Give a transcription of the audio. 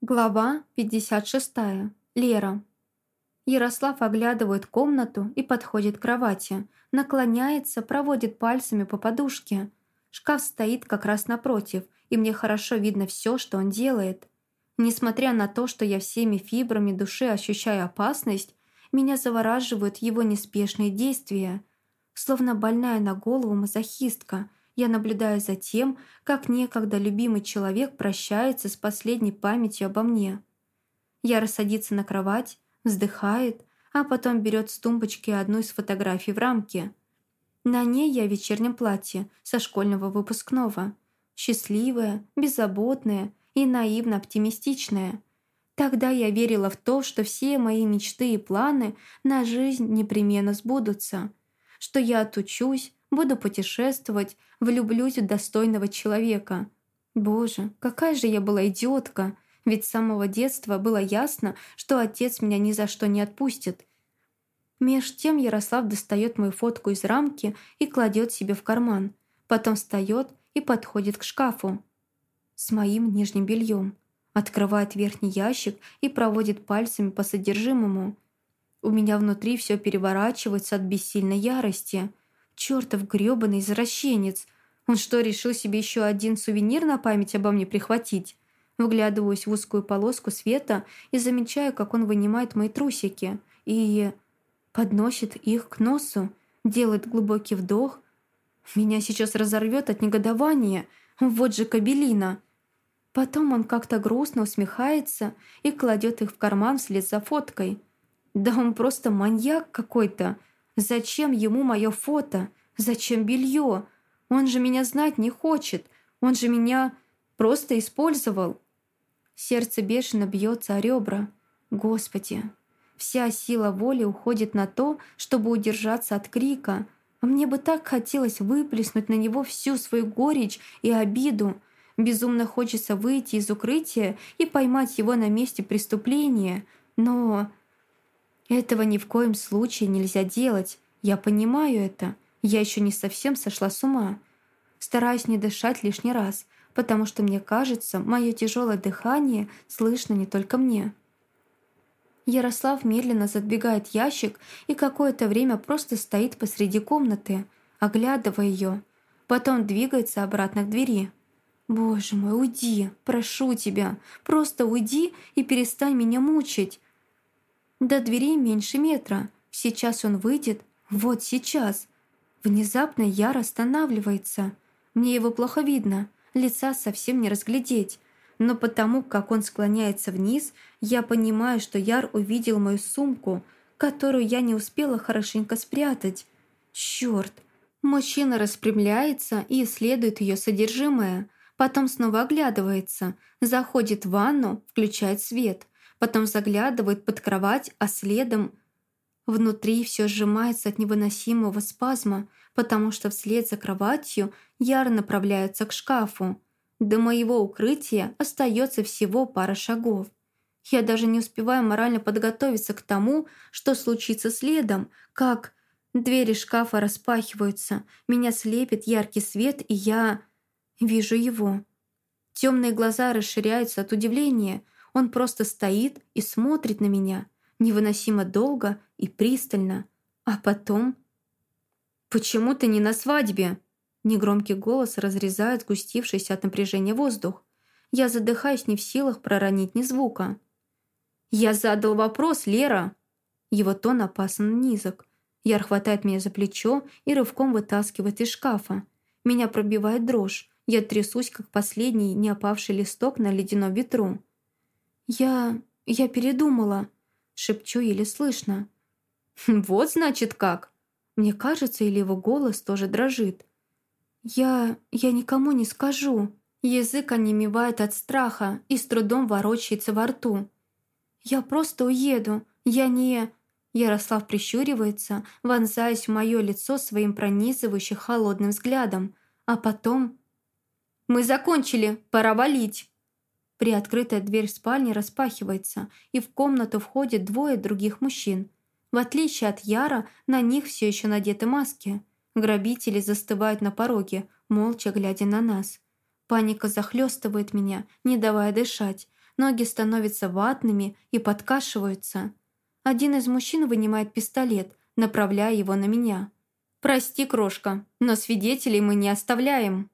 Глава 56. Лера. Ярослав оглядывает комнату и подходит к кровати. Наклоняется, проводит пальцами по подушке. Шкаф стоит как раз напротив, и мне хорошо видно все, что он делает. Несмотря на то, что я всеми фибрами души ощущаю опасность, меня завораживают его неспешные действия. Словно больная на голову мазохистка – я наблюдаю за тем, как некогда любимый человек прощается с последней памятью обо мне. Яра садится на кровать, вздыхает, а потом берет с тумбочки одну из фотографий в рамке. На ней я в вечернем платье со школьного выпускного. Счастливая, беззаботная и наивно-оптимистичная. Тогда я верила в то, что все мои мечты и планы на жизнь непременно сбудутся. Что я отучусь, буду путешествовать, влюблюсь в достойного человека. Боже, какая же я была идиотка! Ведь с самого детства было ясно, что отец меня ни за что не отпустит. Меж тем Ярослав достает мою фотку из рамки и кладет себе в карман. Потом встает и подходит к шкафу с моим нижним бельем. Открывает верхний ящик и проводит пальцами по содержимому. У меня внутри все переворачивается от бессильной ярости. Чёртов грёбаный извращенец. Он что, решил себе еще один сувенир на память обо мне прихватить? Вглядываюсь в узкую полоску света и замечаю, как он вынимает мои трусики и подносит их к носу, делает глубокий вдох. Меня сейчас разорвет от негодования. Вот же кабелина. Потом он как-то грустно усмехается и кладет их в карман вслед за фоткой. Да он просто маньяк какой-то. Зачем ему мое фото? Зачем белье? Он же меня знать не хочет. Он же меня просто использовал. Сердце бешено бьется о ребра. Господи, вся сила воли уходит на то, чтобы удержаться от крика. А мне бы так хотелось выплеснуть на него всю свою горечь и обиду. Безумно хочется выйти из укрытия и поймать его на месте преступления. Но этого ни в коем случае нельзя делать. Я понимаю это. Я еще не совсем сошла с ума. Стараюсь не дышать лишний раз, потому что мне кажется, мое тяжелое дыхание слышно не только мне. Ярослав медленно задвигает ящик и какое-то время просто стоит посреди комнаты, оглядывая ее. Потом двигается обратно к двери. «Боже мой, уйди! Прошу тебя! Просто уйди и перестань меня мучить! До двери меньше метра. Сейчас он выйдет. Вот сейчас. Внезапно Яр останавливается. Мне его плохо видно. Лица совсем не разглядеть. Но потому, как он склоняется вниз, я понимаю, что Яр увидел мою сумку, которую я не успела хорошенько спрятать. Черт! Мужчина распрямляется и исследует ее содержимое. Потом снова оглядывается, заходит в ванну, включает свет – потом заглядывает под кровать, а следом... Внутри все сжимается от невыносимого спазма, потому что вслед за кроватью Яр направляется к шкафу. До моего укрытия остается всего пара шагов. Я даже не успеваю морально подготовиться к тому, что случится следом, как... Двери шкафа распахиваются, меня слепит яркий свет, и я... Вижу его. Темные глаза расширяются от удивления – он просто стоит и смотрит на меня, невыносимо долго и пристально. А потом... «Почему ты не на свадьбе?» Негромкий голос разрезает сгустившийся от напряжения воздух. Я задыхаюсь не в силах проронить ни звука. «Я задал вопрос, Лера!» Его тон опасно низок. Яр хватает меня за плечо и рывком вытаскивает из шкафа. Меня пробивает дрожь. Я трясусь, как последний не опавший листок на ледяном ветру. «Я... я передумала», — шепчу еле слышно. «Вот, значит, как!» Мне кажется, или его голос тоже дрожит. «Я... я никому не скажу». Язык онемевает от страха и с трудом ворочается во рту. «Я просто уеду. Я не...» Ярослав прищуривается, вонзаясь в мое лицо своим пронизывающим холодным взглядом. А потом... «Мы закончили. Пора валить!» Приоткрытая дверь спальни распахивается, и в комнату входят двое других мужчин. В отличие от Яра, на них все еще надеты маски. Грабители застывают на пороге, молча глядя на нас. Паника захлестывает меня, не давая дышать. Ноги становятся ватными и подкашиваются. Один из мужчин вынимает пистолет, направляя его на меня. «Прости, крошка, но свидетелей мы не оставляем».